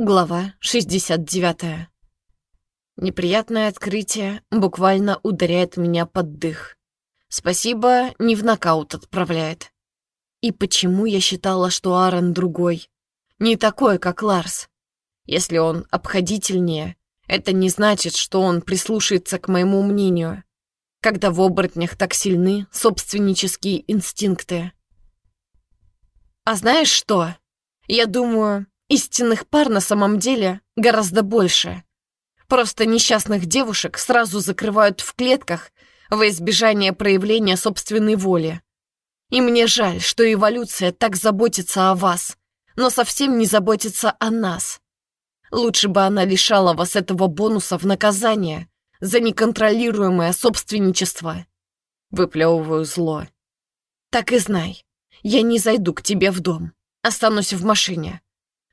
Глава 69. Неприятное открытие буквально ударяет меня под дых. Спасибо, не в нокаут отправляет. И почему я считала, что Аарон другой? Не такой, как Ларс. Если он обходительнее, это не значит, что он прислушается к моему мнению, когда в оборотнях так сильны собственнические инстинкты. А знаешь что? Я думаю, Истинных пар на самом деле гораздо больше. Просто несчастных девушек сразу закрывают в клетках во избежание проявления собственной воли. И мне жаль, что эволюция так заботится о вас, но совсем не заботится о нас. Лучше бы она лишала вас этого бонуса в наказание за неконтролируемое собственничество. Выплевываю зло. Так и знай, я не зайду к тебе в дом, останусь в машине.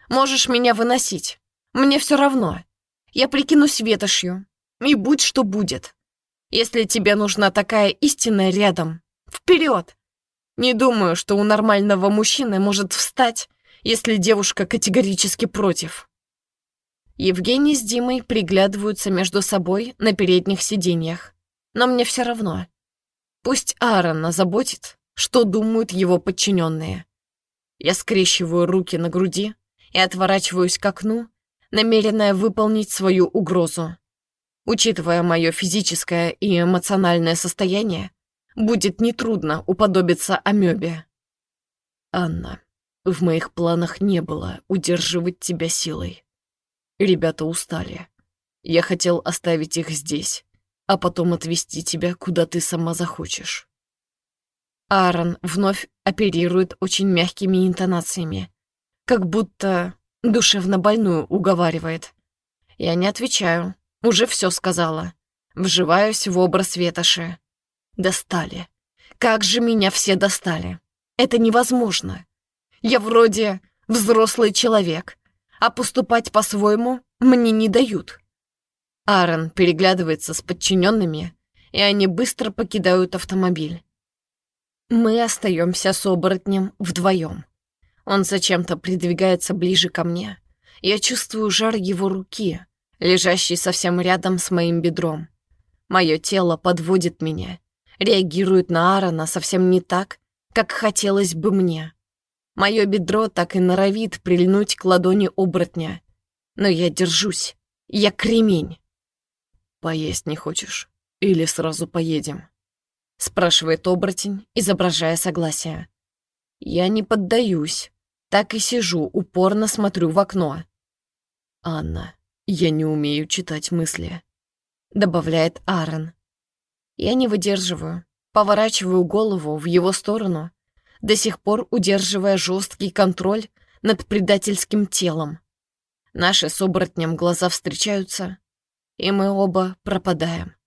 Можешь меня выносить. Мне все равно. Я прикинусь ветошью. И будь что будет. Если тебе нужна такая истина рядом, вперед! Не думаю, что у нормального мужчины может встать, если девушка категорически против. Евгений с Димой приглядываются между собой на передних сиденьях. Но мне все равно. Пусть Аарон заботит, что думают его подчиненные. Я скрещиваю руки на груди, и отворачиваюсь к окну, намеренная выполнить свою угрозу. Учитывая мое физическое и эмоциональное состояние, будет нетрудно уподобиться амебе. Анна, в моих планах не было удерживать тебя силой. Ребята устали. Я хотел оставить их здесь, а потом отвезти тебя, куда ты сама захочешь. Аарон вновь оперирует очень мягкими интонациями, как будто душевно больную уговаривает. Я не отвечаю, уже все сказала. Вживаюсь в образ ветоши. Достали. Как же меня все достали. Это невозможно. Я вроде взрослый человек, а поступать по-своему мне не дают. Аарон переглядывается с подчиненными, и они быстро покидают автомобиль. Мы остаемся с оборотнем вдвоем. Он зачем-то придвигается ближе ко мне. Я чувствую жар его руки, лежащей совсем рядом с моим бедром. Мое тело подводит меня, реагирует на Аарона совсем не так, как хотелось бы мне. Мое бедро так и норовит прильнуть к ладони оборотня. Но я держусь. Я кремень. «Поесть не хочешь? Или сразу поедем?» Спрашивает оборотень, изображая согласие. Я не поддаюсь. Так и сижу, упорно смотрю в окно. «Анна, я не умею читать мысли», — добавляет Аарон. Я не выдерживаю, поворачиваю голову в его сторону, до сих пор удерживая жесткий контроль над предательским телом. Наши с оборотнем глаза встречаются, и мы оба пропадаем.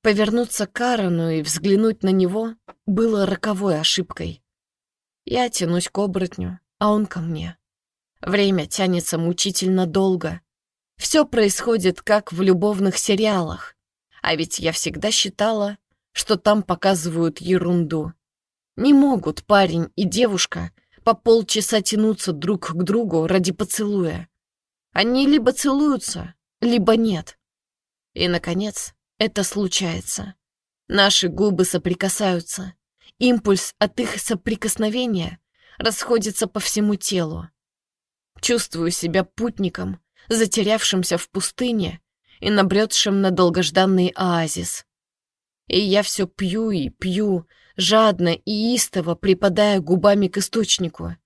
Повернуться к Аарону и взглянуть на него было роковой ошибкой. Я тянусь к оборотню, а он ко мне. Время тянется мучительно долго. Все происходит, как в любовных сериалах. А ведь я всегда считала, что там показывают ерунду. Не могут парень и девушка по полчаса тянуться друг к другу ради поцелуя. Они либо целуются, либо нет. И, наконец, это случается. Наши губы соприкасаются. Импульс от их соприкосновения расходится по всему телу. Чувствую себя путником, затерявшимся в пустыне и набретшим на долгожданный оазис. И я все пью и пью, жадно и истово припадая губами к источнику.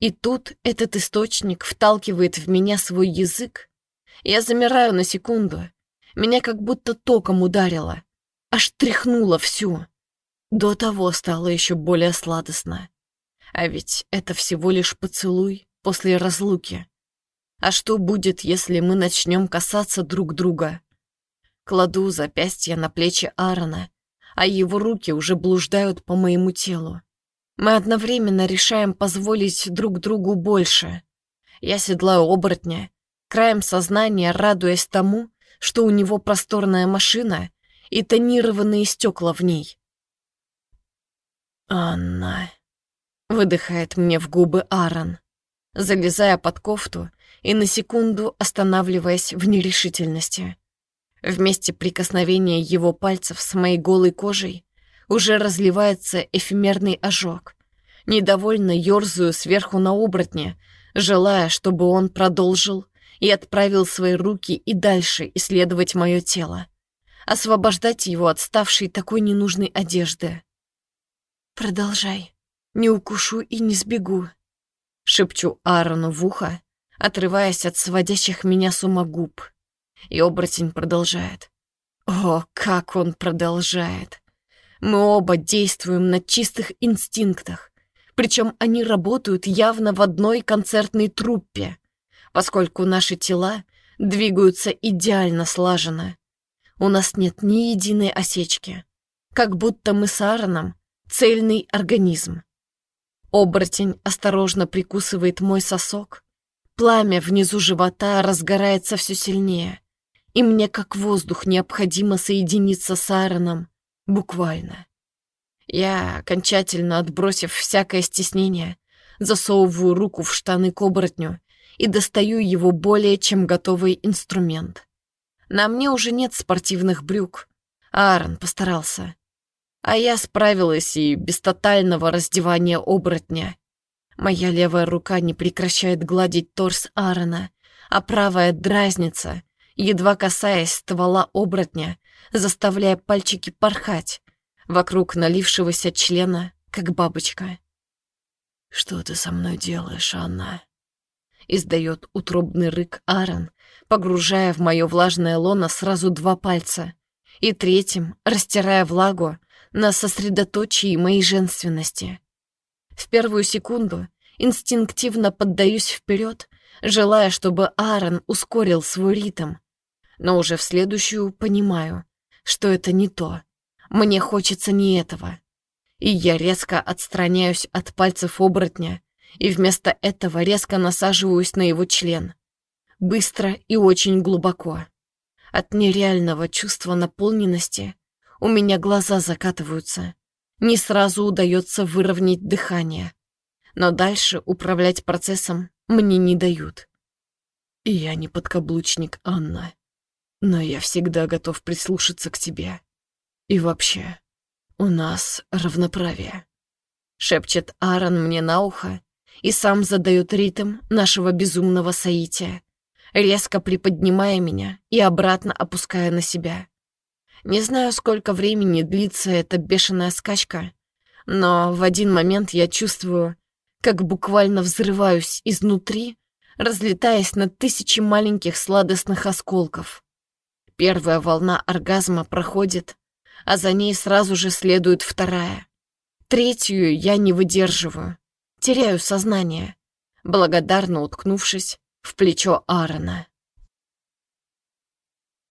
И тут этот источник вталкивает в меня свой язык. Я замираю на секунду. Меня как будто током ударило. Аж тряхнуло всю. До того стало еще более сладостно. А ведь это всего лишь поцелуй после разлуки. А что будет, если мы начнем касаться друг друга? Кладу запястье на плечи Аарона, а его руки уже блуждают по моему телу. Мы одновременно решаем позволить друг другу больше. Я седлаю оборотня, краем сознания радуясь тому, что у него просторная машина и тонированные стекла в ней. «Анна...» Выдыхает мне в губы Аарон. Залезая под кофту и на секунду останавливаясь в нерешительности. Вместе прикосновения его пальцев с моей голой кожей уже разливается эфемерный ожог. Недовольно ёрзаю сверху на оборотня, желая, чтобы он продолжил и отправил свои руки и дальше исследовать мое тело, освобождать его от ставшей такой ненужной одежды. «Продолжай, не укушу и не сбегу», — шепчу Аарону в ухо, отрываясь от сводящих меня с ума губ. И оборотень продолжает. О, как он продолжает! Мы оба действуем на чистых инстинктах, причем они работают явно в одной концертной труппе, поскольку наши тела двигаются идеально слаженно. У нас нет ни единой осечки, как будто мы с Аароном цельный организм. Оборотень осторожно прикусывает мой сосок, пламя внизу живота разгорается все сильнее, и мне как воздух необходимо соединиться с Аароном, буквально. Я, окончательно отбросив всякое стеснение, засовываю руку в штаны к оборотню и достаю его более чем готовый инструмент. На мне уже нет спортивных брюк. Аарон постарался. А я справилась и без тотального раздевания оборотня. Моя левая рука не прекращает гладить торс Аарона, а правая дразнится, едва касаясь ствола оборотня, заставляя пальчики порхать вокруг налившегося члена, как бабочка. «Что ты со мной делаешь, Анна?» Издает утробный рык Аарон, погружая в мое влажное лоно сразу два пальца и третьим растирая влагу на сосредоточии моей женственности. В первую секунду инстинктивно поддаюсь вперед, желая, чтобы Аарон ускорил свой ритм, но уже в следующую понимаю, что это не то. Мне хочется не этого. И я резко отстраняюсь от пальцев оборотня и вместо этого резко насаживаюсь на его член. Быстро и очень глубоко. От нереального чувства наполненности у меня глаза закатываются. Не сразу удается выровнять дыхание. Но дальше управлять процессом мне не дают. И я не подкаблучник, Анна. Но я всегда готов прислушаться к тебе. И вообще, у нас равноправие. Шепчет Аарон мне на ухо и сам задает ритм нашего безумного соития, резко приподнимая меня и обратно опуская на себя. Не знаю, сколько времени длится эта бешеная скачка, но в один момент я чувствую, как буквально взрываюсь изнутри, разлетаясь на тысячи маленьких сладостных осколков. Первая волна оргазма проходит, а за ней сразу же следует вторая. Третью я не выдерживаю, теряю сознание, благодарно уткнувшись в плечо Аарона.